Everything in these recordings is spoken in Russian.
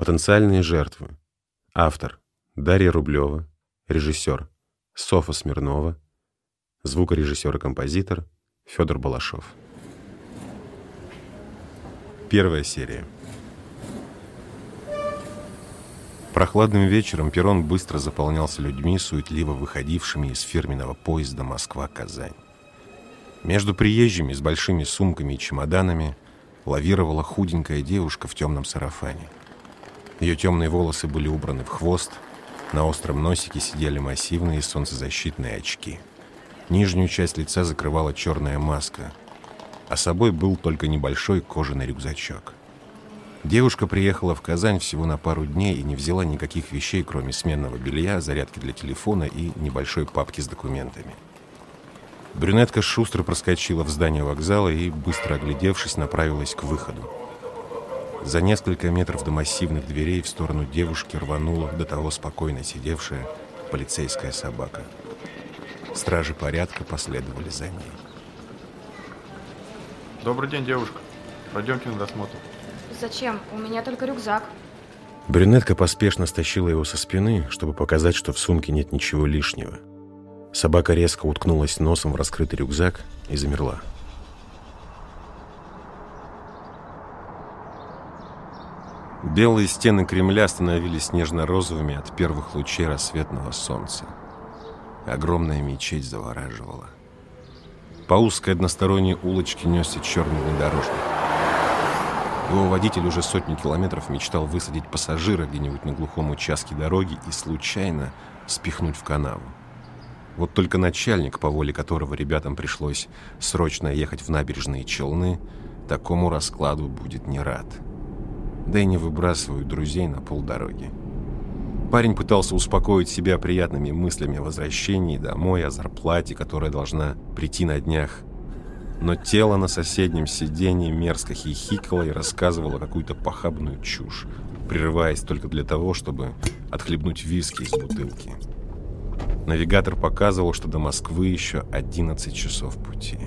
Потенциальные жертвы. Автор Дарья Рублева. Режиссер Софа Смирнова. Звукорежиссер и композитор Федор Балашов. Первая серия. Прохладным вечером перрон быстро заполнялся людьми, суетливо выходившими из фирменного поезда Москва-Казань. Между приезжими с большими сумками и чемоданами лавировала худенькая девушка в темном сарафане. Ее темные волосы были убраны в хвост, на остром носике сидели массивные солнцезащитные очки. Нижнюю часть лица закрывала черная маска, а собой был только небольшой кожаный рюкзачок. Девушка приехала в Казань всего на пару дней и не взяла никаких вещей, кроме сменного белья, зарядки для телефона и небольшой папки с документами. Брюнетка шустро проскочила в здание вокзала и, быстро оглядевшись, направилась к выходу. За несколько метров до массивных дверей в сторону девушки рванула до того спокойно сидевшая полицейская собака. Стражи порядка последовали за ней. Добрый день, девушка. Пойдемте на досмотр. Зачем? У меня только рюкзак. Брюнетка поспешно стащила его со спины, чтобы показать, что в сумке нет ничего лишнего. Собака резко уткнулась носом в раскрытый рюкзак и замерла. Белые стены Кремля становились нежно-розовыми от первых лучей рассветного солнца. Огромная мечеть завораживала. По узкой односторонней улочке несся черный внедорожник. Его водитель уже сотни километров мечтал высадить пассажира где-нибудь на глухом участке дороги и случайно спихнуть в канаву. Вот только начальник, по воле которого ребятам пришлось срочно ехать в набережные Челны, такому раскладу будет не рад. Да и не выбрасывают друзей на полдороги. Парень пытался успокоить себя приятными мыслями о возвращении домой, о зарплате, которая должна прийти на днях. Но тело на соседнем сиденье мерзко хихикало и рассказывало какую-то похабную чушь, прерываясь только для того, чтобы отхлебнуть виски из бутылки. Навигатор показывал, что до Москвы еще 11 часов пути.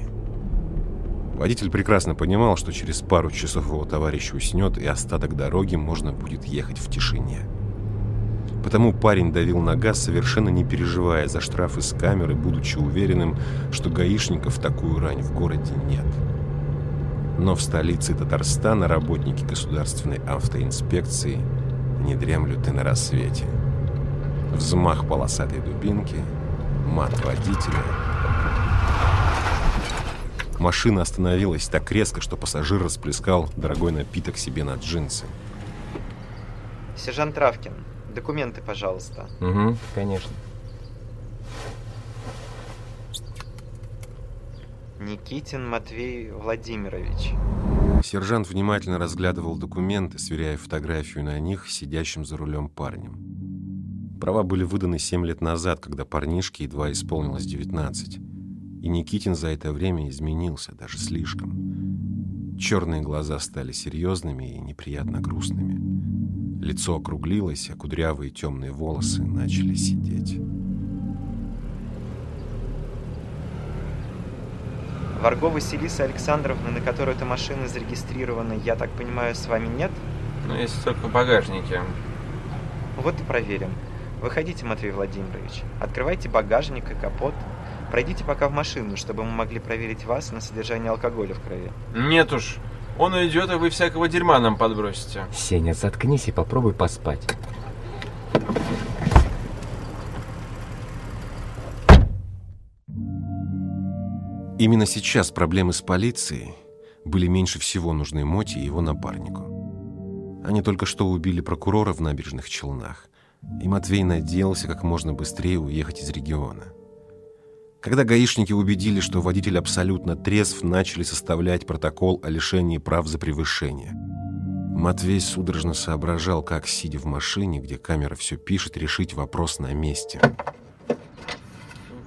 Водитель прекрасно понимал, что через пару часов его товарищ уснет, и остаток дороги можно будет ехать в тишине. Потому парень давил на газ, совершенно не переживая за штрафы с камеры, будучи уверенным, что гаишников такую рань в городе нет. Но в столице Татарстана работники государственной автоинспекции не дремлют и на рассвете. Взмах полосатой дубинки, мат водителя. Машина остановилась так резко, что пассажир расплескал дорогой напиток себе на джинсы. Сержант Травкин, документы, пожалуйста. Угу, конечно. Никитин Матвей Владимирович. Сержант внимательно разглядывал документы, сверяя фотографию на них сидящим за рулем парнем. Права были выданы 7 лет назад, когда парнишке едва исполнилось 19. И Никитин за это время изменился, даже слишком. Черные глаза стали серьезными и неприятно грустными. Лицо округлилось, а кудрявые темные волосы начали сидеть. Варго Василиса Александровна, на которую эта машина зарегистрирована, я так понимаю, с вами нет? Ну, если только в багажнике. Вот и проверим. Выходите, Матвей Владимирович. Открывайте багажник и капот. Пройдите пока в машину, чтобы мы могли проверить вас на содержание алкоголя в крови. Нет уж. Он уйдет, а вы всякого дерьма нам подбросите. Сеня, заткнись и попробуй поспать. Именно сейчас проблемы с полицией были меньше всего нужны Моти и его напарнику. Они только что убили прокурора в набережных Челнах, и Матвей надеялся как можно быстрее уехать из региона. Когда гаишники убедили, что водитель абсолютно трезв, начали составлять протокол о лишении прав за превышение. Матвей судорожно соображал, как, сидя в машине, где камера все пишет, решить вопрос на месте.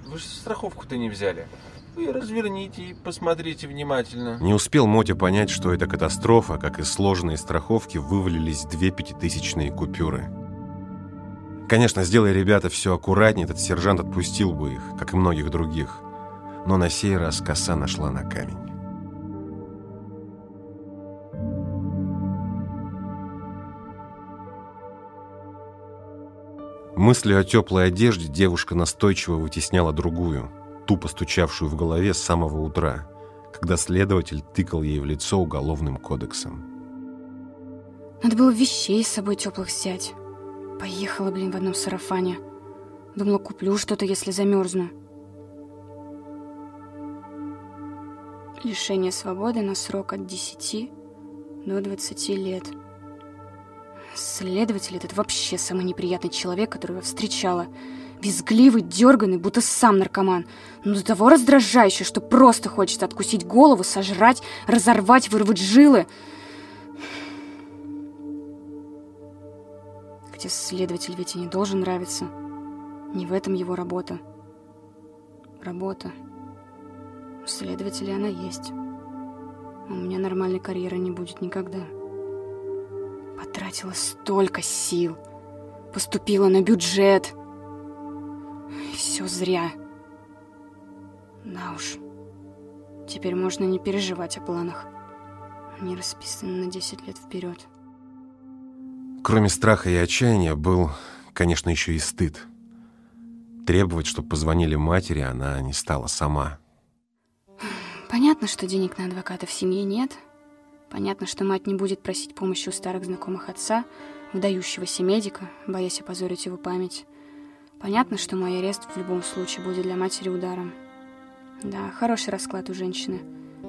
Вы же страховку-то не взяли. Вы разверните и посмотрите внимательно. Не успел Мотя понять, что это катастрофа, как из сложенной страховки вывалились две пятитысячные купюры. Конечно, сделая ребята все аккуратнее, этот сержант отпустил бы их, как и многих других. Но на сей раз коса нашла на камень. Мыслью о теплой одежде девушка настойчиво вытесняла другую, тупо стучавшую в голове с самого утра, когда следователь тыкал ей в лицо уголовным кодексом. Надо было вещей с собой теплых взять. Поехала, блин, в одном сарафане. Думала, куплю что-то, если замерзну. Лишение свободы на срок от 10 до 20 лет. Следователь этот вообще самый неприятный человек, которого я встречала. Визгливый, дерганный, будто сам наркоман. Но до того раздражающий, что просто хочется откусить голову, сожрать, разорвать, вырвать жилы. Хотя следователь ведь и не должен нравиться. Не в этом его работа. Работа. У следователя она есть. У меня нормальной карьеры не будет никогда. Потратила столько сил. Поступила на бюджет. Все зря. Да уж. Теперь можно не переживать о планах. Они расписаны на 10 лет вперед. Кроме страха и отчаяния был, конечно, еще и стыд. Требовать, чтобы позвонили матери, она не стала сама. Понятно, что денег на адвоката в семье нет. Понятно, что мать не будет просить помощи у старых знакомых отца, выдающегося медика, боясь опозорить его память. Понятно, что мой арест в любом случае будет для матери ударом. Да, хороший расклад у женщины.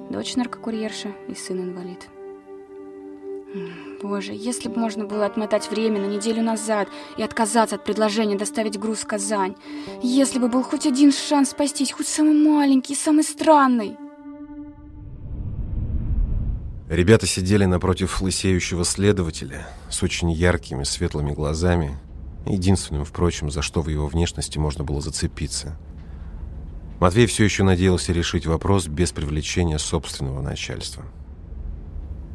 Дочь наркокурьерша и сын инвалид. Боже, если бы можно было отмотать время на неделю назад и отказаться от предложения доставить груз в Казань. Если бы был хоть один шанс спастись, хоть самый маленький, самый странный. Ребята сидели напротив лысеющего следователя с очень яркими светлыми глазами, единственным, впрочем, за что в его внешности можно было зацепиться. Матвей все еще надеялся решить вопрос без привлечения собственного начальства.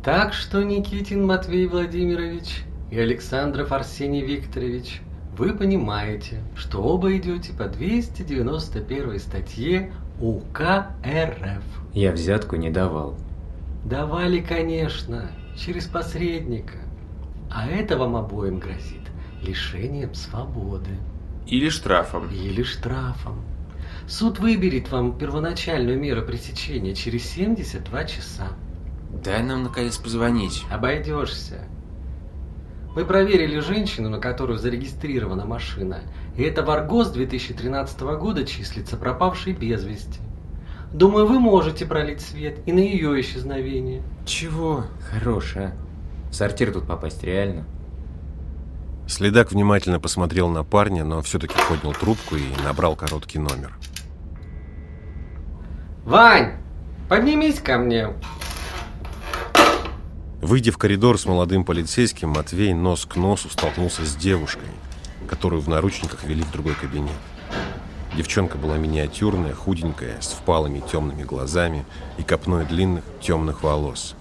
Так что, Никитин Матвей Владимирович и Александров Арсений Викторович, вы понимаете, что оба идете по 291 статье УК РФ. Я взятку не давал. Давали, конечно, через посредника. А это вам обоим грозит лишением свободы. Или штрафом. Или штрафом. Суд выберет вам первоначальную меру пресечения через 72 часа. Дай нам наконец позвонить. Обойдешься. Мы проверили женщину, на которую зарегистрирована машина, и это Варгос 2013 года числится пропавшей без вести. Думаю, вы можете пролить свет и на ее исчезновение. Чего? Хорош, а? В сортир тут попасть реально? Следак внимательно посмотрел на парня, но все-таки поднял трубку и набрал короткий номер. Вань, поднимись ко мне. Выйдя в коридор с молодым полицейским, Матвей нос к носу столкнулся с девушкой, которую в наручниках вели в другой кабинет. Девчонка была миниатюрная, худенькая, с впалыми темными глазами и копной длинных темных волос.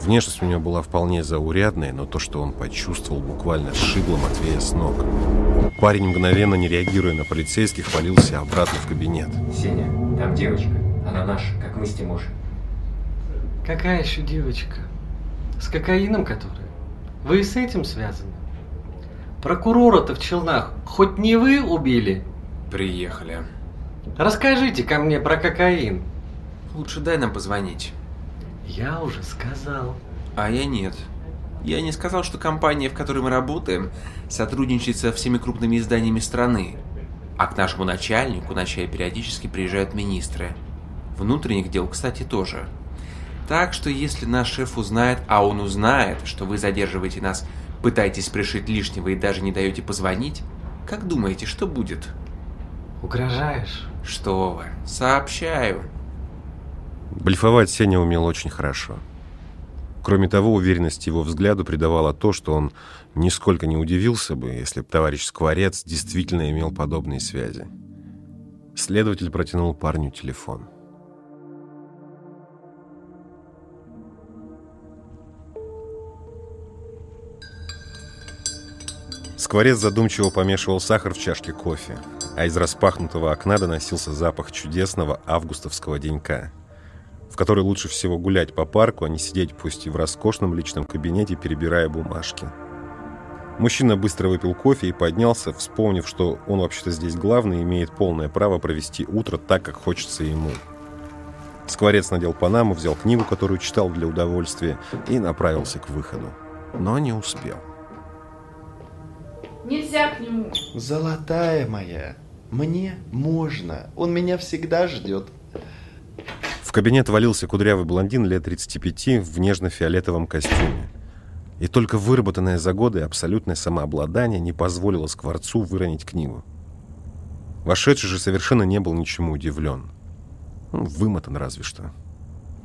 Внешность у нее была вполне заурядная, но то, что он почувствовал, буквально сшибло Матвея с ног. Парень, мгновенно не реагируя на полицейских, валился обратно в кабинет. Сеня, там девочка. Она наша, как мы с Тимошей. Какая еще девочка? С кокаином которая? Вы с этим связаны? Прокурора-то в Челнах хоть не вы убили? Приехали. Расскажите ко мне про кокаин. Лучше дай нам позвонить. Я уже сказал. А я нет. Я не сказал, что компания, в которой мы работаем, сотрудничает со всеми крупными изданиями страны. А к нашему начальнику на чай периодически приезжают министры. Внутренних дел, кстати, тоже. Так что если наш шеф узнает, а он узнает, что вы задерживаете нас, пытаетесь пришить лишнего и даже не даете позвонить, как думаете, что будет? Угрожаешь? Что вы, сообщаю. Блефовать Сеня умел очень хорошо. Кроме того, уверенность его взгляду придавала то, что он нисколько не удивился бы, если бы товарищ Скворец действительно имел подобные связи. Следователь протянул парню телефон. Скворец задумчиво помешивал сахар в чашке кофе, а из распахнутого окна доносился запах чудесного августовского денька, в который лучше всего гулять по парку, а не сидеть пусть и в роскошном личном кабинете, перебирая бумажки. Мужчина быстро выпил кофе и поднялся, вспомнив, что он вообще-то здесь главный и имеет полное право провести утро так, как хочется ему. Скворец надел панаму, взял книгу, которую читал для удовольствия, и направился к выходу. Но не успел. Нельзя к нему. Золотая моя, мне можно. Он меня всегда ждет. В кабинет валился кудрявый блондин лет 35 в нежно-фиолетовом костюме. И только выработанное за годы абсолютное самообладание не позволило Скворцу выронить книгу. Вошедший же совершенно не был ничему удивлен. Ну, вымотан разве что.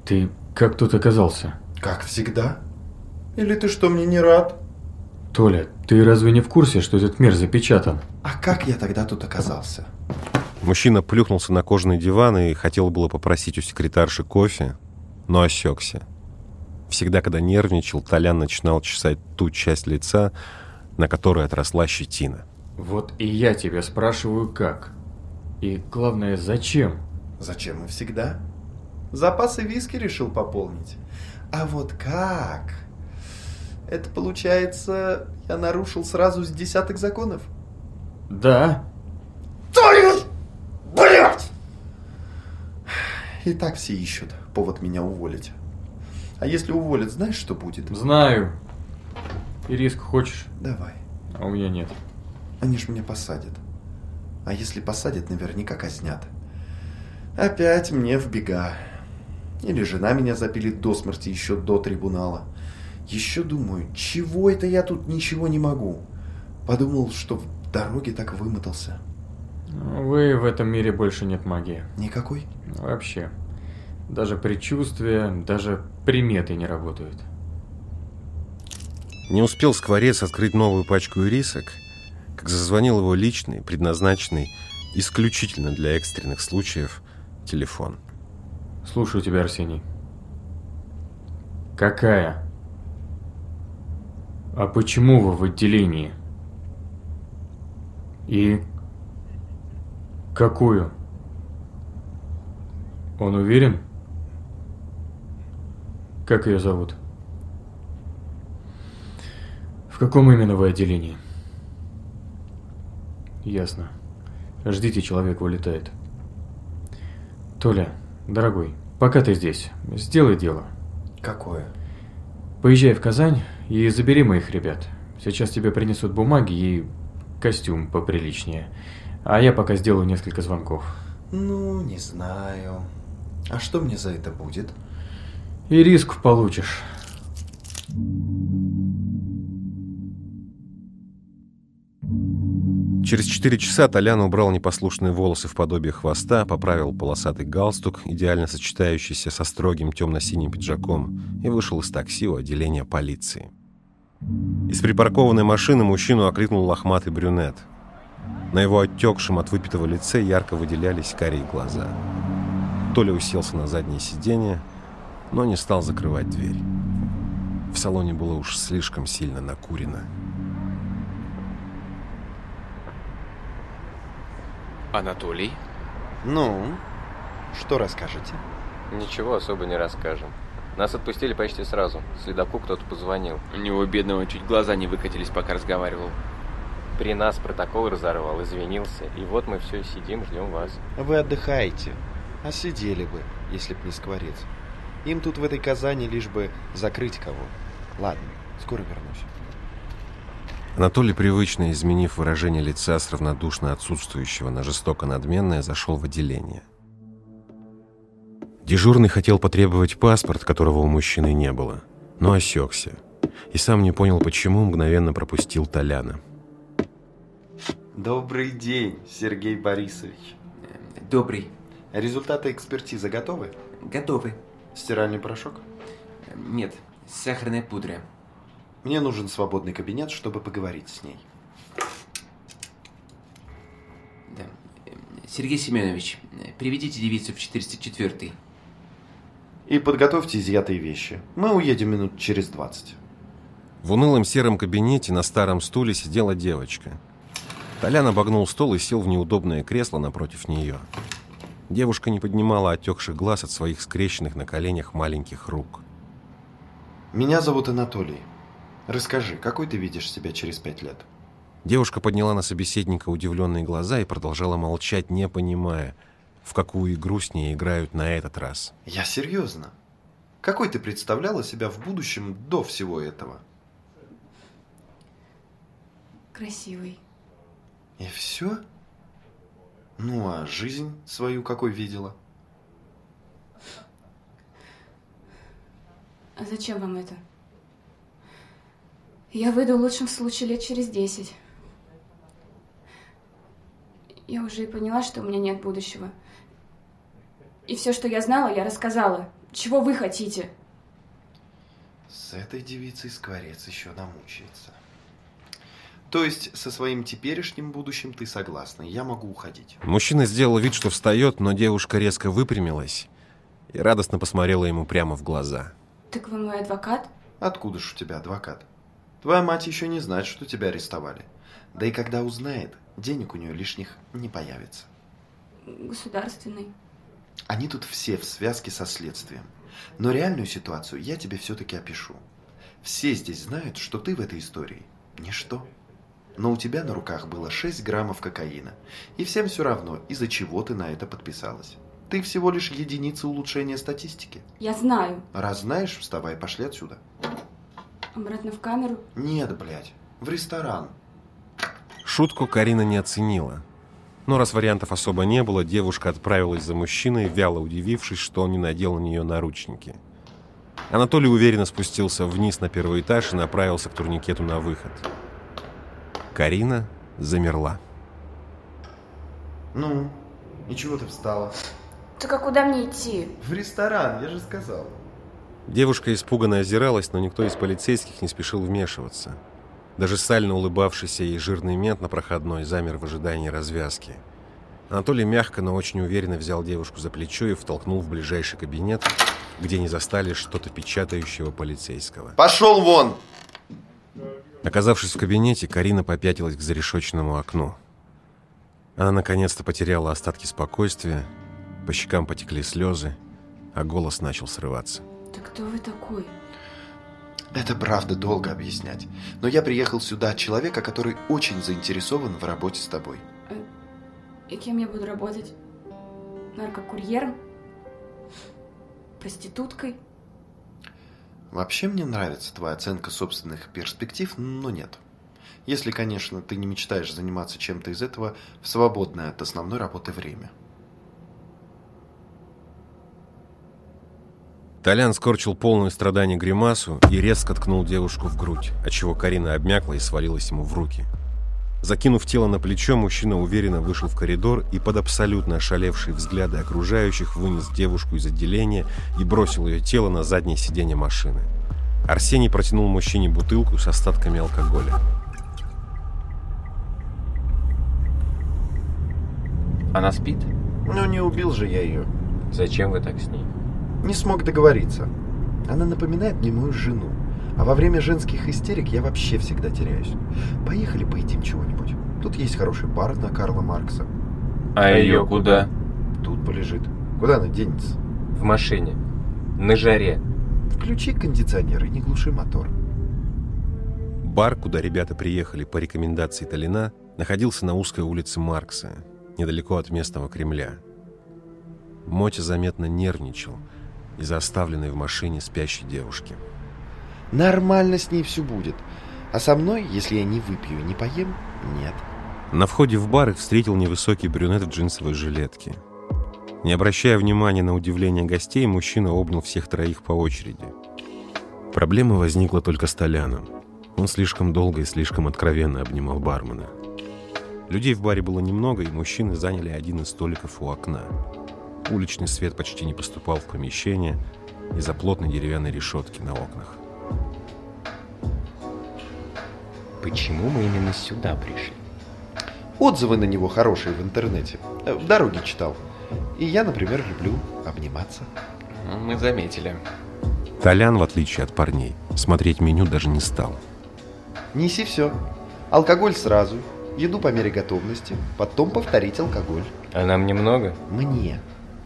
Ты как тут оказался? Как всегда. Или ты что, мне не рад? Толя, ты разве не в курсе, что этот мир запечатан? А как я тогда тут оказался? Мужчина плюхнулся на кожаный диван и хотел было попросить у секретарши кофе, но осекся. Всегда, когда нервничал, Толян начинал чесать ту часть лица, на которой отросла щетина. Вот и я тебя спрашиваю, как? И главное, зачем? Зачем и всегда? Запасы виски решил пополнить. А вот как? Это получается, я нарушил сразу с десяток законов? Да. Твою блядь! И так все ищут повод меня уволить. А если уволят, знаешь, что будет? Знаю. И риск хочешь? Давай. А у меня нет. Они ж меня посадят. А если посадят, наверняка казнят. Опять мне в бега. Или жена меня запилит до смерти еще до трибунала. Еще думаю, чего это я тут ничего не могу? Подумал, что в дороге так вымотался. Вы в этом мире больше нет магии. Никакой? Вообще. Даже предчувствия, даже приметы не работают. Не успел Скворец открыть новую пачку ирисок, как зазвонил его личный, предназначенный исключительно для экстренных случаев, телефон. Слушаю тебя, Арсений. Какая? А почему вы в отделении? И какую? Он уверен? Как ее зовут? В каком именно вы отделении? Ясно. Ждите, человек вылетает. Толя, дорогой, пока ты здесь, сделай дело. Какое? Поезжай в Казань и забери моих ребят. Сейчас тебе принесут бумаги и костюм поприличнее. А я пока сделаю несколько звонков. Ну, не знаю. А что мне за это будет? И риск получишь. Через четыре часа Толян убрал непослушные волосы в подобие хвоста, поправил полосатый галстук, идеально сочетающийся со строгим темно-синим пиджаком, и вышел из такси у отделения полиции. Из припаркованной машины мужчину окликнул лохматый брюнет. На его отекшем от выпитого лице ярко выделялись карие глаза. Толя уселся на заднее сиденье, но не стал закрывать дверь. В салоне было уж слишком сильно накурено. Анатолий? Ну, что расскажете? Ничего особо не расскажем. Нас отпустили почти сразу. Следаку кто-то позвонил. У него, бедного, чуть глаза не выкатились, пока разговаривал. При нас протокол разорвал, извинился. И вот мы все сидим, ждем вас. Вы отдыхаете. А сидели бы, если б не скворец. Им тут в этой Казани лишь бы закрыть кого. Ладно, скоро вернусь. Анатолий, привычно изменив выражение лица с равнодушно отсутствующего на жестоко надменное, зашел в отделение. Дежурный хотел потребовать паспорт, которого у мужчины не было, но осекся. И сам не понял, почему мгновенно пропустил Толяна. Добрый день, Сергей Борисович. Добрый. Результаты экспертизы готовы? Готовы. Стиральный порошок? Нет, сахарная пудра. Мне нужен свободный кабинет, чтобы поговорить с ней. Да. Сергей Семенович, приведите девицу в 404 И подготовьте изъятые вещи. Мы уедем минут через 20. В унылом сером кабинете на старом стуле сидела девочка. Толян обогнул стол и сел в неудобное кресло напротив нее. Девушка не поднимала отекших глаз от своих скрещенных на коленях маленьких рук. Меня зовут Анатолий. Расскажи, какой ты видишь себя через пять лет? Девушка подняла на собеседника удивленные глаза и продолжала молчать, не понимая, в какую игру с ней играют на этот раз. Я серьезно. Какой ты представляла себя в будущем до всего этого? Красивый. И все? Ну, а жизнь свою какой видела? А зачем вам это? Я выйду в лучшем случае лет через десять. Я уже и поняла, что у меня нет будущего. И все, что я знала, я рассказала. Чего вы хотите? С этой девицей скворец еще намучается. То есть со своим теперешним будущим ты согласна, я могу уходить. Мужчина сделал вид, что встает, но девушка резко выпрямилась и радостно посмотрела ему прямо в глаза. Так вы мой адвокат? Откуда ж у тебя адвокат? Твоя мать еще не знает, что тебя арестовали. Да и когда узнает, денег у нее лишних не появится. Государственный. Они тут все в связке со следствием. Но реальную ситуацию я тебе все-таки опишу. Все здесь знают, что ты в этой истории ничто. Но у тебя на руках было 6 граммов кокаина. И всем все равно, из-за чего ты на это подписалась. Ты всего лишь единица улучшения статистики. Я знаю. Раз знаешь, вставай, пошли отсюда. Обратно в камеру? Нет, блядь, в ресторан. Шутку Карина не оценила. Но раз вариантов особо не было, девушка отправилась за мужчиной, вяло удивившись, что он не надел на нее наручники. Анатолий уверенно спустился вниз на первый этаж и направился к турникету на выход. Карина замерла. Ну, и чего ты встала? Так а куда мне идти? В ресторан, я же сказал. Девушка испуганно озиралась, но никто из полицейских не спешил вмешиваться. Даже сально улыбавшийся ей жирный мент на проходной замер в ожидании развязки. Анатолий мягко, но очень уверенно взял девушку за плечо и втолкнул в ближайший кабинет, где не застали что-то печатающего полицейского. Пошел вон! Оказавшись в кабинете, Карина попятилась к зарешоченному окну. Она наконец-то потеряла остатки спокойствия, по щекам потекли слезы, а голос начал срываться. Так кто вы такой? Это правда долго объяснять. Но я приехал сюда от человека, который очень заинтересован в работе с тобой. И кем я буду работать? Наркокурьером? Проституткой? Вообще мне нравится твоя оценка собственных перспектив, но нет. Если, конечно, ты не мечтаешь заниматься чем-то из этого в свободное от основной работы время. Толян скорчил полную страдание гримасу и резко ткнул девушку в грудь, отчего Карина обмякла и свалилась ему в руки. Закинув тело на плечо, мужчина уверенно вышел в коридор и под абсолютно ошалевшие взгляды окружающих вынес девушку из отделения и бросил ее тело на заднее сиденье машины. Арсений протянул мужчине бутылку с остатками алкоголя. Она спит? Ну, не убил же я ее. Зачем вы так с ней? Не смог договориться. Она напоминает мне мою жену. А во время женских истерик я вообще всегда теряюсь. Поехали поедим чего-нибудь. Тут есть хороший бар на Карла Маркса. А ее куда? Тут полежит. Куда она денется? В машине. На жаре. Включи кондиционер и не глуши мотор. Бар, куда ребята приехали по рекомендации Толина, находился на узкой улице Маркса, недалеко от местного Кремля. Мотя заметно нервничал из-за оставленной в машине спящей девушки. Нормально с ней все будет. А со мной, если я не выпью и не поем, нет. На входе в бар их встретил невысокий брюнет в джинсовой жилетке. Не обращая внимания на удивление гостей, мужчина обнял всех троих по очереди. Проблема возникла только с Толяном. Он слишком долго и слишком откровенно обнимал бармена. Людей в баре было немного, и мужчины заняли один из столиков у окна. Уличный свет почти не поступал в помещение из-за плотной деревянной решетки на окнах. Почему мы именно сюда пришли? Отзывы на него хорошие в интернете. Э, В дороге читал. И я, например, люблю обниматься. Ну, Мы заметили. Толян, в отличие от парней, смотреть меню даже не стал. Неси все. Алкоголь сразу, еду по мере готовности, потом повторить алкоголь. А нам немного? Мне.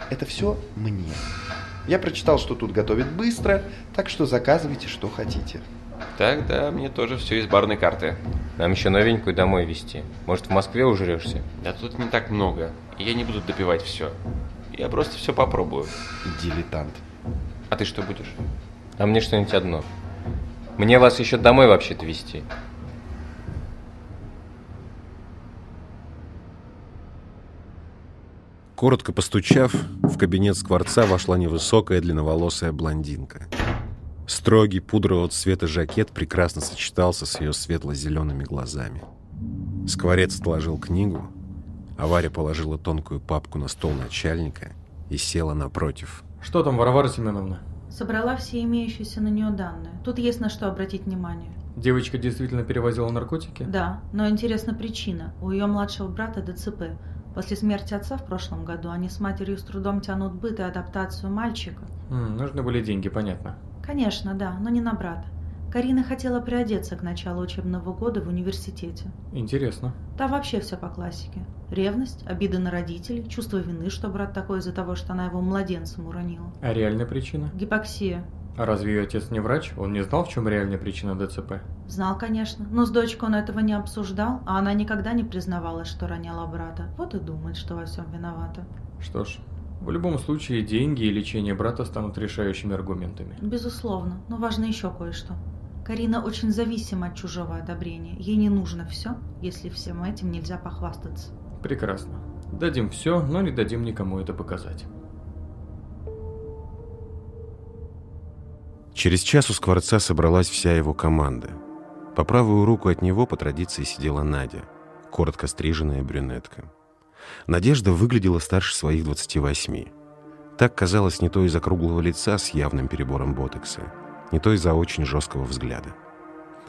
Это все мне. Я прочитал, что тут готовят быстро, так что заказывайте, что хотите. Тогда мне тоже все из барной карты. Нам еще новенькую домой везти. Может, в Москве ужрешься? Да тут не так много, и я не буду допивать все. Я просто все попробую. Дилетант. А ты что будешь? А мне что-нибудь одно. Мне вас еще домой вообще-то везти. Коротко постучав, в кабинет скворца вошла невысокая длинноволосая блондинка. Строгий пудрового цвета жакет прекрасно сочетался с ее светло-зелеными глазами. Скворец отложил книгу, а Варя положила тонкую папку на стол начальника и села напротив. Что там, Варвара Семеновна? Собрала все имеющиеся на нее данные. Тут есть на что обратить внимание. Девочка действительно перевозила наркотики? Да, но интересна причина. У ее младшего брата ДЦП. После смерти отца в прошлом году они с матерью с трудом тянут быт и адаптацию мальчика. М, нужны были деньги, понятно. Конечно, да, но не на брата. Карина хотела приодеться к началу учебного года в университете. Интересно. Там вообще все по классике. Ревность, обида на родителей, чувство вины, что брат такой из-за того, что она его младенцем уронила. А реальная причина? Гипоксия. А разве ее отец не врач? Он не знал, в чем реальная причина ДЦП? Знал, конечно, но с дочкой он этого не обсуждал, а она никогда не признавалась, что роняла брата. Вот и думает, что во всем виновата. Что ж, в любом случае деньги и лечение брата станут решающими аргументами. Безусловно, но важно еще кое-что. Карина очень зависима от чужого одобрения. Ей не нужно все, если всем этим нельзя похвастаться. Прекрасно. Дадим все, но не дадим никому это показать. Через час у Скворца собралась вся его команда. По правую руку от него по традиции сидела Надя, коротко стриженная брюнетка. Надежда выглядела старше своих 28. Так казалось не то из-за круглого лица с явным перебором ботокса, не то из-за очень жесткого взгляда.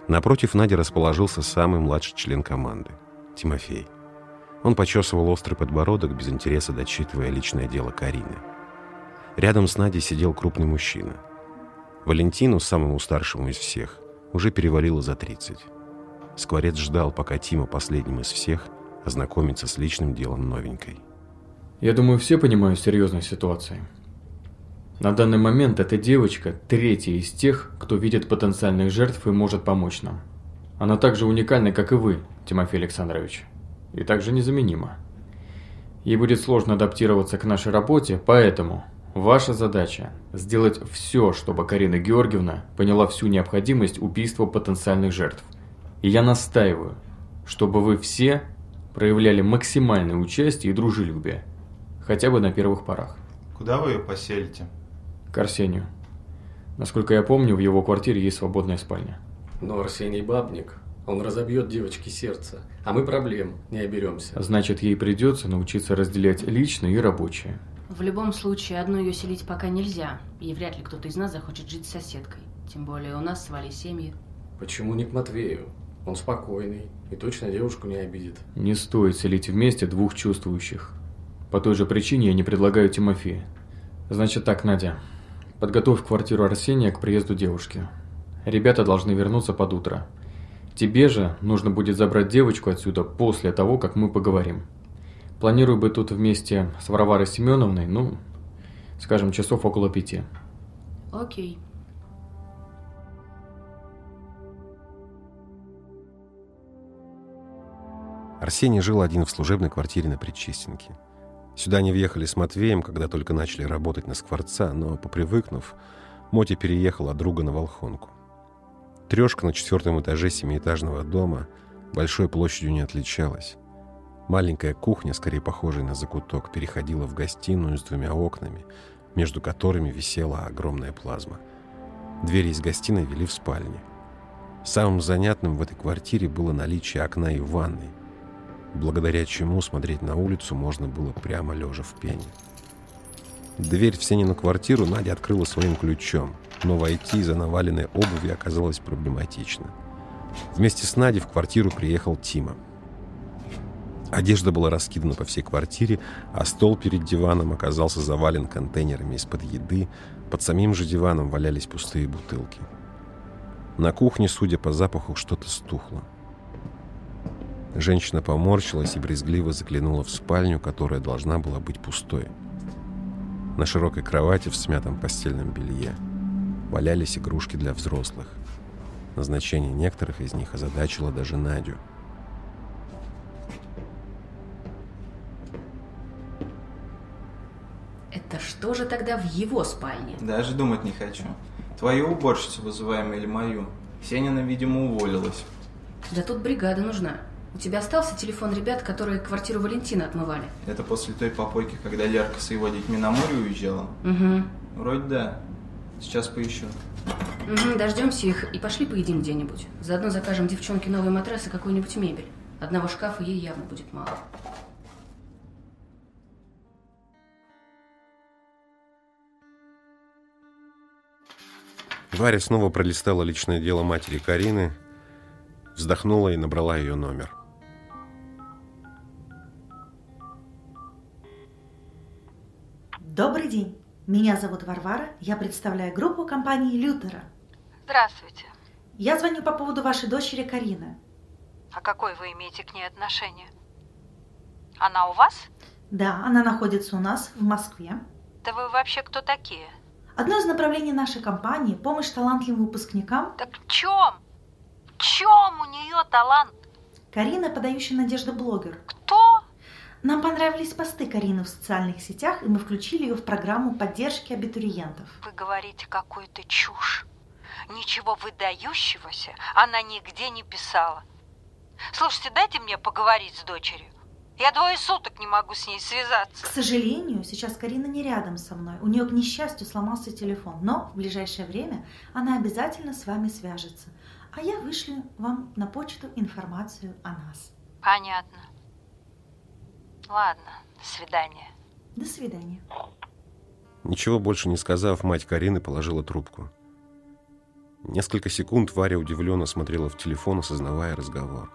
Напротив Нади расположился самый младший член команды – Тимофей. Он почесывал острый подбородок, без интереса дочитывая личное дело Карины. Рядом с Надей сидел крупный мужчина. Валентину, самому старшему из всех, уже перевалило за 30. Скворец ждал, пока Тима последним из всех ознакомится с личным делом новенькой. Я думаю, все понимают серьезность ситуации. На данный момент эта девочка – третья из тех, кто видит потенциальных жертв и может помочь нам. Она так же уникальна, как и вы, Тимофей Александрович. И также незаменима. Ей будет сложно адаптироваться к нашей работе, поэтому ваша задача – сделать все, чтобы Карина Георгиевна поняла всю необходимость убийства потенциальных жертв. И я настаиваю, чтобы вы все проявляли максимальное участие и дружелюбие, хотя бы на первых порах. Куда вы ее поселите? К Арсению. Насколько я помню, в его квартире есть свободная спальня. Но Арсений бабник. Он разобьет девочке сердце, а мы проблем не оберемся. Значит, ей придется научиться разделять личное и рабочее. В любом случае, одну ее селить пока нельзя, и вряд ли кто-то из нас захочет жить с соседкой. Тем более у нас свали семьи. Почему не к Матвею? Он спокойный и точно девушку не обидит. Не стоит селить вместе двух чувствующих. По той же причине я не предлагаю Тимофея. Значит так, Надя. Подготовь квартиру Арсения к приезду девушки. Ребята должны вернуться под утро. Тебе же нужно будет забрать девочку отсюда после того, как мы поговорим. Планирую быть тут вместе с Варварой Семеновной, ну, скажем, часов около пяти. Окей. Арсений жил один в служебной квартире на Причистенке. Сюда они въехали с Матвеем, когда только начали работать на Скворца, но, попривыкнув, Моти переехал от друга на Волхонку. Трешка на четвертом этаже семиэтажного дома большой площадью не отличалась. Маленькая кухня, скорее похожая на закуток, переходила в гостиную с двумя окнами, между которыми висела огромная плазма. Двери из гостиной вели в спальне. Самым занятным в этой квартире было наличие окна и ванной, благодаря чему смотреть на улицу можно было прямо лежа в пене. Дверь в Сенину квартиру Надя открыла своим ключом, но войти из-за наваленной обуви оказалось проблематично. Вместе с Надей в квартиру приехал Тима. Одежда была раскидана по всей квартире, а стол перед диваном оказался завален контейнерами из-под еды, под самим же диваном валялись пустые бутылки. На кухне, судя по запаху, что-то стухло. Женщина поморщилась и брезгливо заглянула в спальню, которая должна была быть пустой. На широкой кровати в смятом постельном белье валялись игрушки для взрослых. Назначение некоторых из них озадачило даже Надю. Что же тогда в его спальне? Даже думать не хочу. Твою уборщицу вызываем или мою? Сенина, видимо, уволилась. Да тут бригада нужна. У тебя остался телефон ребят, которые квартиру Валентина отмывали? Это после той попойки, когда Лерка с его детьми на море уезжала? Угу. Вроде да. Сейчас поищу. Угу, дождемся их и пошли поедим где-нибудь. Заодно закажем девчонке новый матрас и какую-нибудь мебель. Одного шкафа ей явно будет мало. Варя снова пролистала личное дело матери Карины, вздохнула и набрала ее номер. Добрый день. Меня зовут Варвара. Я представляю группу компании Лютера. Здравствуйте. Я звоню по поводу вашей дочери Карины. А какое вы имеете к ней отношение? Она у вас? Да, она находится у нас в Москве. Да вы вообще кто такие? Одно из направлений нашей компании – помощь талантливым выпускникам. Так в чем? В чем у нее талант? Карина – подающая надежды блогер. Кто? Нам понравились посты Карины в социальных сетях, и мы включили ее в программу поддержки абитуриентов. Вы говорите какую-то чушь. Ничего выдающегося она нигде не писала. Слушайте, дайте мне поговорить с дочерью. Я двое суток не могу с ней связаться. К сожалению, сейчас Карина не рядом со мной. У нее, к несчастью, сломался телефон. Но в ближайшее время она обязательно с вами свяжется. А я вышлю вам на почту информацию о нас. Понятно. Ладно, до свидания. До свидания. Ничего больше не сказав, мать Карины положила трубку. Несколько секунд Варя удивленно смотрела в телефон, осознавая разговор.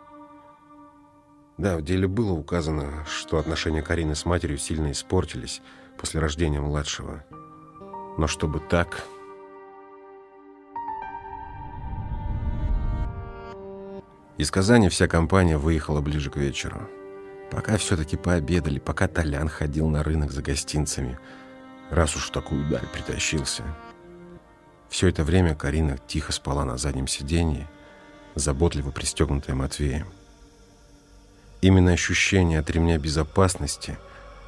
Да, в деле было указано, что отношения Карины с матерью сильно испортились после рождения младшего. Но чтобы так... Из Казани вся компания выехала ближе к вечеру. Пока все-таки пообедали, пока Толян ходил на рынок за гостинцами, раз уж в такую даль притащился. Все это время Карина тихо спала на заднем сиденье, заботливо пристегнутая Матвеем. Именно ощущение от ремня безопасности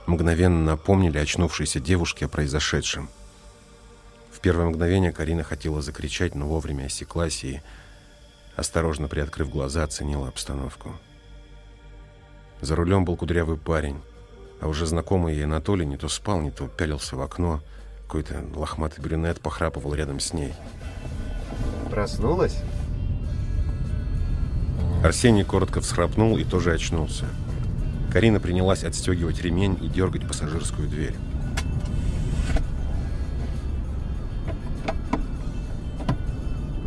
мгновенно напомнили очнувшейся девушке о произошедшем. В первое мгновение Карина хотела закричать, но вовремя осеклась и, осторожно приоткрыв глаза, оценила обстановку. За рулем был кудрявый парень, а уже знакомый ей Анатолий не то спал, не то пялился в окно. Какой-то лохматый брюнет похрапывал рядом с ней. Проснулась? Арсений коротко всхрапнул и тоже очнулся. Карина принялась отстегивать ремень и дергать пассажирскую дверь.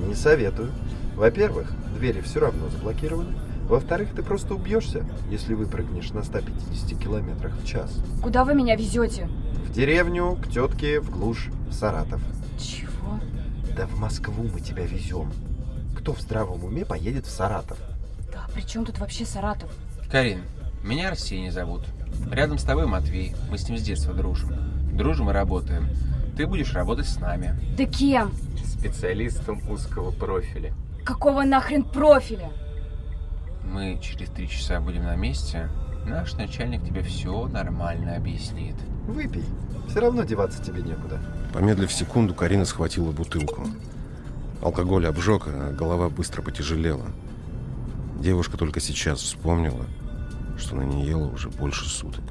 Не советую. Во-первых, двери все равно заблокированы. Во-вторых, ты просто убьешься, если выпрыгнешь на 150 километрах в час. Куда вы меня везете? В деревню, к тетке, в глушь, в Саратов. Чего? Да в Москву мы тебя везем. Кто в здравом уме поедет в Саратов? Да, при чем тут вообще Саратов? Карин, меня Арсений зовут. Рядом с тобой Матвей. Мы с ним с детства дружим. Дружим и работаем. Ты будешь работать с нами. Да кем? Специалистом узкого профиля. Какого нахрен профиля? Мы через три часа будем на месте. Наш начальник тебе все нормально объяснит. Выпей. Все равно деваться тебе некуда. Помедлив секунду, Карина схватила бутылку. Алкоголь обжег, а голова быстро потяжелела. Девушка только сейчас вспомнила, что она не ела уже больше суток.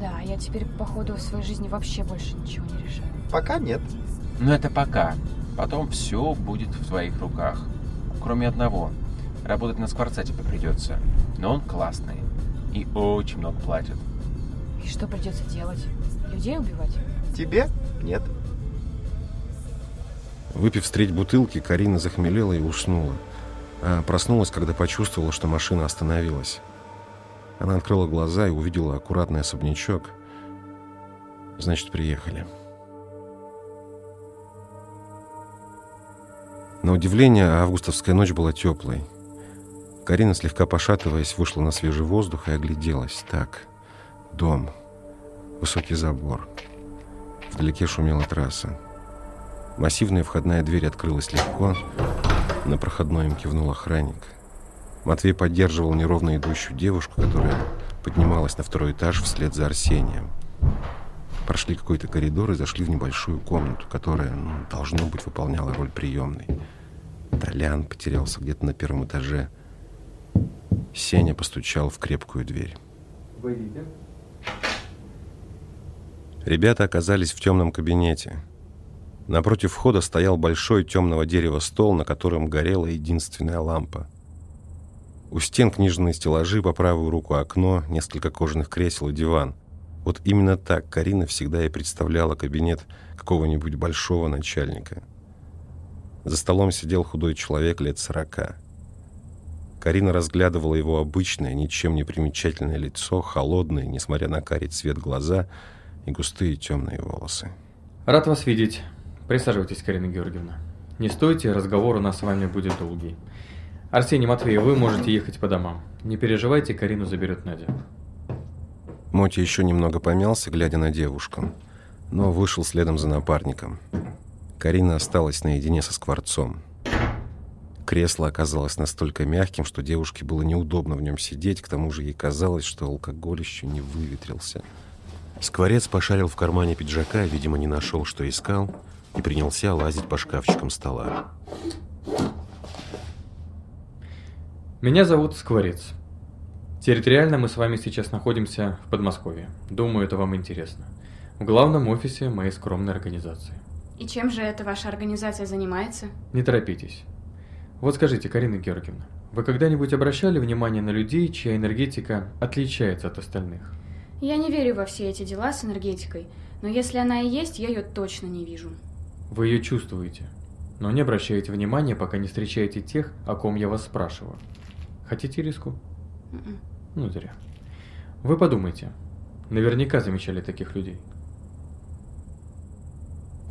Да, я теперь, походу, в своей жизни вообще больше ничего не решаю. Пока нет. Но это пока. Потом все будет в твоих руках. Кроме одного. Работать на Скворца тебе придется. Но он классный. И очень много платит. И что придется делать? Людей убивать? Тебе? Нет. Выпив треть бутылки, Карина захмелела и уснула. А проснулась, когда почувствовала, что машина остановилась. Она открыла глаза и увидела аккуратный особнячок. Значит, приехали. На удивление, августовская ночь была теплой. Карина, слегка пошатываясь, вышла на свежий воздух и огляделась. Так, дом, высокий забор. Вдалеке шумела трасса. Массивная входная дверь открылась легко. На проходной им кивнул охранник. Матвей поддерживал неровно идущую девушку, которая поднималась на второй этаж вслед за Арсением. Прошли какой-то коридор и зашли в небольшую комнату, которая, ну, должно быть, выполняла роль приемной. Толян потерялся где-то на первом этаже. Сеня постучал в крепкую дверь. Войдите. Ребята оказались в темном кабинете. Напротив входа стоял большой темного дерева стол, на котором горела единственная лампа. У стен книжные стеллажи, по правую руку окно, несколько кожаных кресел и диван. Вот именно так Карина всегда и представляла кабинет какого-нибудь большого начальника. За столом сидел худой человек лет сорока. Карина разглядывала его обычное, ничем не примечательное лицо, холодные, несмотря на карий цвет глаза и густые темные волосы. Рад вас видеть. Присаживайтесь, Карина Георгиевна. Не стойте, разговор у нас с вами будет долгий. Арсений Матвеев, вы можете ехать по домам. Не переживайте, Карину заберет Надя. Мотя еще немного помялся, глядя на девушку, но вышел следом за напарником. Карина осталась наедине со Скворцом. Кресло оказалось настолько мягким, что девушке было неудобно в нем сидеть, к тому же ей казалось, что алкоголь еще не выветрился. Скворец пошарил в кармане пиджака, видимо, не нашел, что искал, и принялся лазить по шкафчикам стола. Меня зовут Скворец. Территориально мы с вами сейчас находимся в Подмосковье. Думаю, это вам интересно. В главном офисе моей скромной организации. И чем же эта ваша организация занимается? Не торопитесь. Вот скажите, Карина Георгиевна, вы когда-нибудь обращали внимание на людей, чья энергетика отличается от остальных? Я не верю во все эти дела с энергетикой, но если она и есть, я ее точно не вижу. Вы ее чувствуете, но не обращаете внимания, пока не встречаете тех, о ком я вас спрашиваю. Хотите риску? М-м. Ну, зря. Вы подумайте. Наверняка замечали таких людей.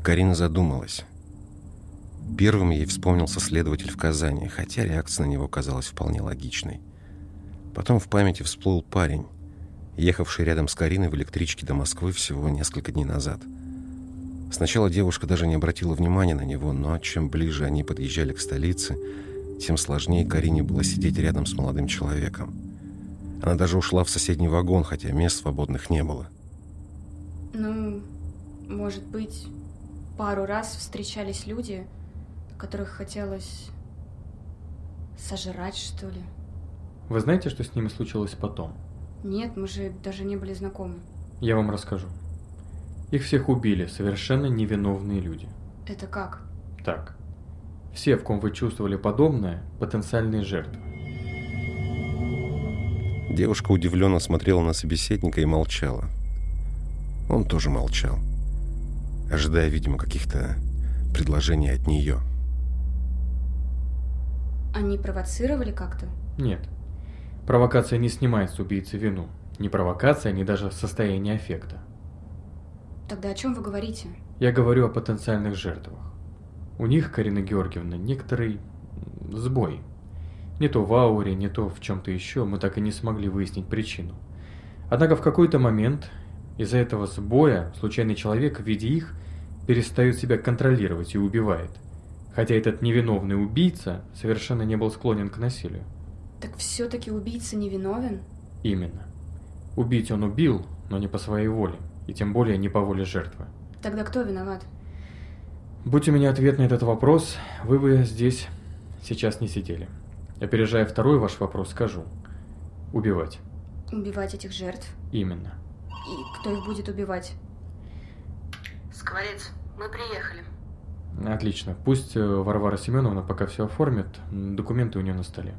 Карина задумалась. Первым ей вспомнился следователь в Казани, хотя реакция на него казалась вполне логичной. Потом в памяти всплыл парень, ехавший рядом с Кариной в электричке до Москвы всего несколько дней назад. Сначала девушка даже не обратила внимания на него, но чем ближе они подъезжали к столице, тем сложнее Карине было сидеть рядом с молодым человеком. Она даже ушла в соседний вагон, хотя мест свободных не было. Ну, может быть, пару раз встречались люди, которых хотелось сожрать, что ли. Вы знаете, что с ними случилось потом? Нет, мы же даже не были знакомы. Я вам расскажу. Их всех убили совершенно невиновные люди. Это как? Так. Все, в ком вы чувствовали подобное, потенциальные жертвы. Девушка удивленно смотрела на собеседника и молчала. Он тоже молчал, ожидая, видимо, каких-то предложений от нее. Они провоцировали как-то? Нет. Провокация не снимает с убийцы вину. Ни провокация, ни даже состояние аффекта. Тогда о чем вы говорите? Я говорю о потенциальных жертвах. У них, Карина Георгиевна, некоторый сбой. Не то в ауре, не то в чем-то еще, мы так и не смогли выяснить причину. Однако в какой-то момент из-за этого сбоя случайный человек в виде их перестает себя контролировать и убивает. Хотя этот невиновный убийца совершенно не был склонен к насилию. Так все-таки убийца невиновен? Именно. Убить он убил, но не по своей воле, и тем более не по воле жертвы. Тогда кто виноват? Будь у меня ответ на этот вопрос, вы бы здесь сейчас не сидели. Опережая второй ваш вопрос, скажу. Убивать. Убивать этих жертв? Именно. И кто их будет убивать? Скворец, мы приехали. Отлично. Пусть э, Варвара Семеновна пока все оформит. Документы у нее на столе.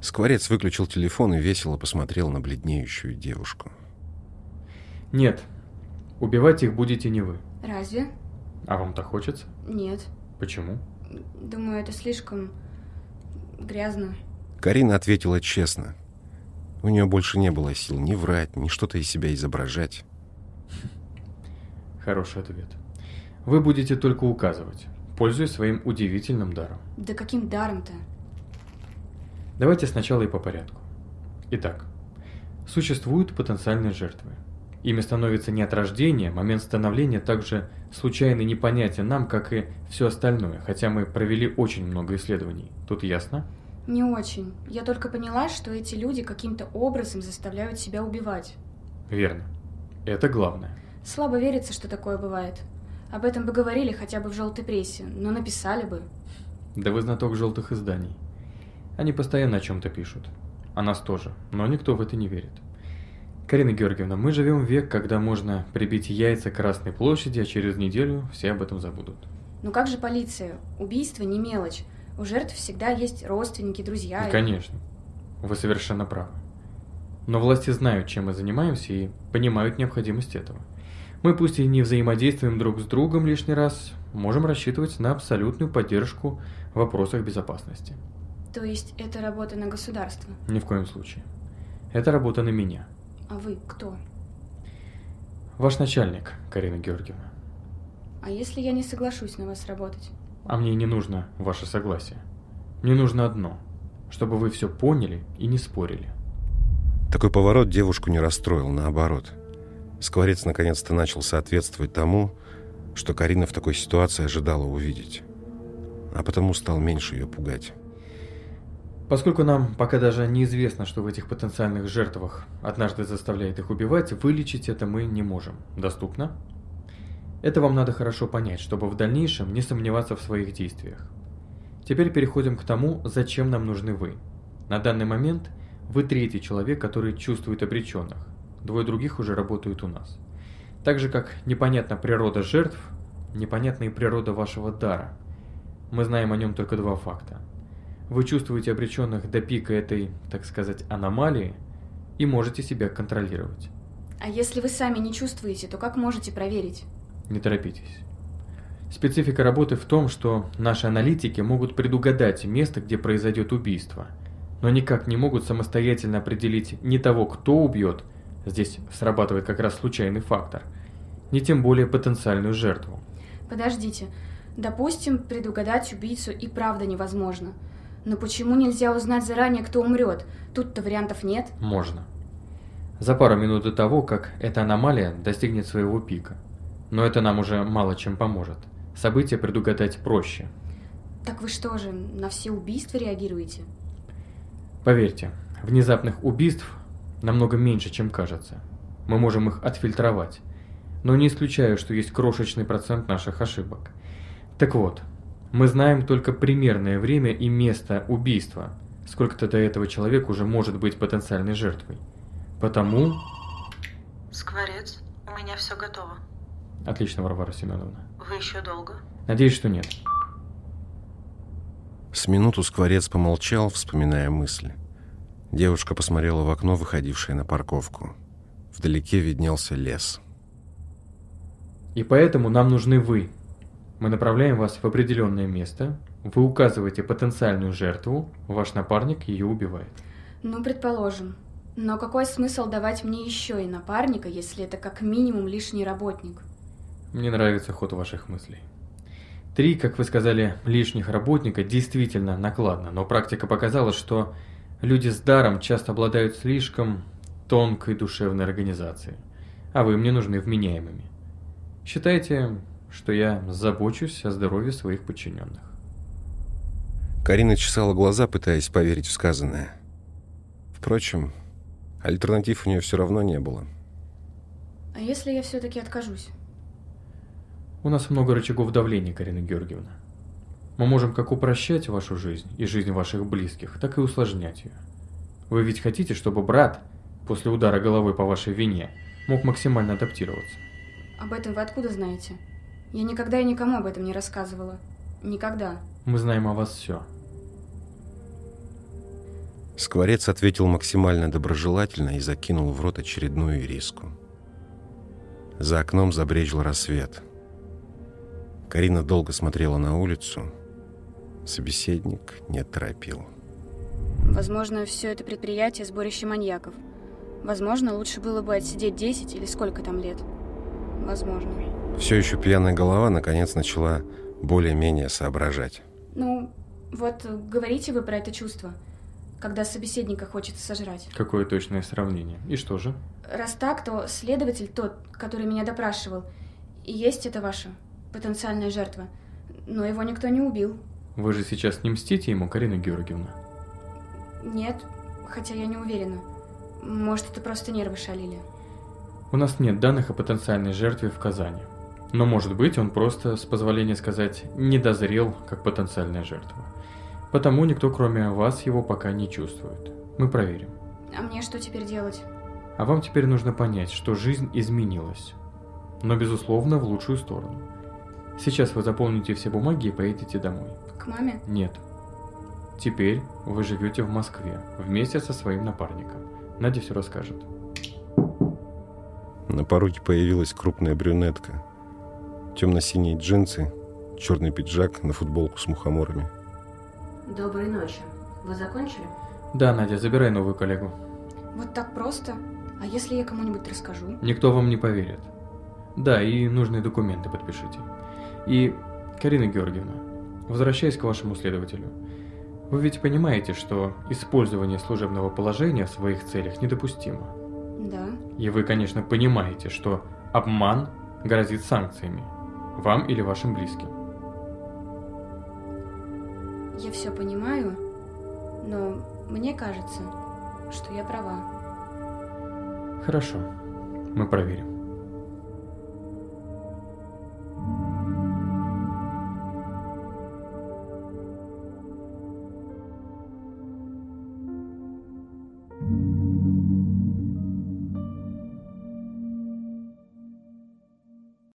Скворец выключил телефон и весело посмотрел на бледнеющую девушку. Нет, убивать их будете не вы. Разве? А вам так хочется? Нет. Почему? Думаю, это слишком грязно. Карина ответила честно. У нее больше не было сил ни врать, ни что-то из себя изображать. Хороший ответ. Вы будете только указывать, пользуясь своим удивительным даром. Да каким даром-то? Давайте сначала и по порядку. Итак, существуют потенциальные жертвы. Ими становится не от рождения, момент становления также случайно непонятен нам, как и все остальное, хотя мы провели очень много исследований. Тут ясно? Не очень. Я только поняла, что эти люди каким-то образом заставляют себя убивать. Верно. Это главное. Слабо верится, что такое бывает. Об этом бы говорили хотя бы в желтой прессе, но написали бы. Да вы знаток желтых изданий. Они постоянно о чем-то пишут. О нас тоже, но никто в это не верит. Карина Георгиевна, мы живем в век, когда можно прибить яйца Красной площади, а через неделю все об этом забудут. Ну как же полиция? Убийство не мелочь. У жертв всегда есть родственники, друзья. И... Конечно. Вы совершенно правы. Но власти знают, чем мы занимаемся и понимают необходимость этого. Мы пусть и не взаимодействуем друг с другом лишний раз, можем рассчитывать на абсолютную поддержку в вопросах безопасности. То есть это работа на государство? Ни в коем случае. Это работа на меня. А вы кто? Ваш начальник, Карина Георгиевна. А если я не соглашусь на вас работать? А мне не нужно ваше согласие. Мне нужно одно, чтобы вы все поняли и не спорили. Такой поворот девушку не расстроил, наоборот. Скворец наконец-то начал соответствовать тому, что Карина в такой ситуации ожидала увидеть. А потому стал меньше ее пугать. Поскольку нам пока даже неизвестно, что в этих потенциальных жертвах однажды заставляет их убивать, вылечить это мы не можем. Доступно? Это вам надо хорошо понять, чтобы в дальнейшем не сомневаться в своих действиях. Теперь переходим к тому, зачем нам нужны вы. На данный момент вы третий человек, который чувствует обреченных. Двое других уже работают у нас. Так же, как непонятна природа жертв, непонятна и природа вашего дара. Мы знаем о нем только два факта – вы чувствуете обреченных до пика этой, так сказать, аномалии и можете себя контролировать. А если вы сами не чувствуете, то как можете проверить? Не торопитесь. Специфика работы в том, что наши аналитики могут предугадать место, где произойдет убийство, но никак не могут самостоятельно определить не того, кто убьет, здесь срабатывает как раз случайный фактор, не тем более потенциальную жертву. Подождите, допустим, предугадать убийцу и правда невозможно – но почему нельзя узнать заранее, кто умрет? Тут-то вариантов нет. Можно. За пару минут до того, как эта аномалия достигнет своего пика. Но это нам уже мало чем поможет. События предугадать проще. Так вы что же, на все убийства реагируете? Поверьте, внезапных убийств намного меньше, чем кажется. Мы можем их отфильтровать. Но не исключаю, что есть крошечный процент наших ошибок. Так вот, мы знаем только примерное время и место убийства. Сколько-то до этого человек уже может быть потенциальной жертвой. Потому... Скворец, у меня все готово. Отлично, Варвара Семеновна. Вы еще долго? Надеюсь, что нет. С минуту Скворец помолчал, вспоминая мысли. Девушка посмотрела в окно, выходившее на парковку. Вдалеке виднелся лес. И поэтому нам нужны вы, мы направляем вас в определенное место, вы указываете потенциальную жертву, ваш напарник ее убивает. Ну, предположим. Но какой смысл давать мне еще и напарника, если это как минимум лишний работник? Мне нравится ход ваших мыслей. Три, как вы сказали, лишних работника действительно накладно, но практика показала, что люди с даром часто обладают слишком тонкой душевной организацией, а вы мне нужны вменяемыми. Считайте, что я забочусь о здоровье своих подчиненных. Карина чесала глаза, пытаясь поверить в сказанное. Впрочем, альтернатив у нее все равно не было. А если я все-таки откажусь? У нас много рычагов давления, Карина Георгиевна. Мы можем как упрощать вашу жизнь и жизнь ваших близких, так и усложнять ее. Вы ведь хотите, чтобы брат, после удара головой по вашей вине, мог максимально адаптироваться? Об этом вы откуда знаете? Я никогда и никому об этом не рассказывала. Никогда. Мы знаем о вас все. Скворец ответил максимально доброжелательно и закинул в рот очередную ириску. За окном забрежил рассвет. Карина долго смотрела на улицу. Собеседник не торопил. Возможно, все это предприятие сборище маньяков. Возможно, лучше было бы отсидеть 10 или сколько там лет. Возможно. Все еще пьяная голова наконец начала более-менее соображать. Ну, вот говорите вы про это чувство. когда собеседника хочется сожрать. Какое точное сравнение. И что же? Раз так, то следователь тот, который меня допрашивал, и есть это ваша потенциальная жертва. Но его никто не убил. Вы же сейчас не мстите ему, Карина Георгиевна? Нет, хотя я не уверена. Может, это просто нервы шалили. У нас нет данных о потенциальной жертве в Казани. Но, может быть, он просто, с позволения сказать, не дозрел, как потенциальная жертва. Потому никто, кроме вас, его пока не чувствует. Мы проверим. А мне что теперь делать? А вам теперь нужно понять, что жизнь изменилась. Но, безусловно, в лучшую сторону. Сейчас вы заполните все бумаги и поедете домой. К маме? Нет. Теперь вы живете в Москве вместе со своим напарником. Надя все расскажет. На пороге появилась крупная брюнетка. Темно-синие джинсы, черный пиджак на футболку с мухоморами. Доброй ночи. Вы закончили? Да, Надя, забирай новую коллегу. Вот так просто? А если я кому-нибудь расскажу? Никто вам не поверит. Да, и нужные документы подпишите. И, Карина Георгиевна, возвращаясь к вашему следователю, вы ведь понимаете, что использование служебного положения в своих целях недопустимо. Да. И вы, конечно, понимаете, что обман грозит санкциями. Вам или вашим близким. Я все понимаю, но мне кажется, что я права. Хорошо, мы проверим.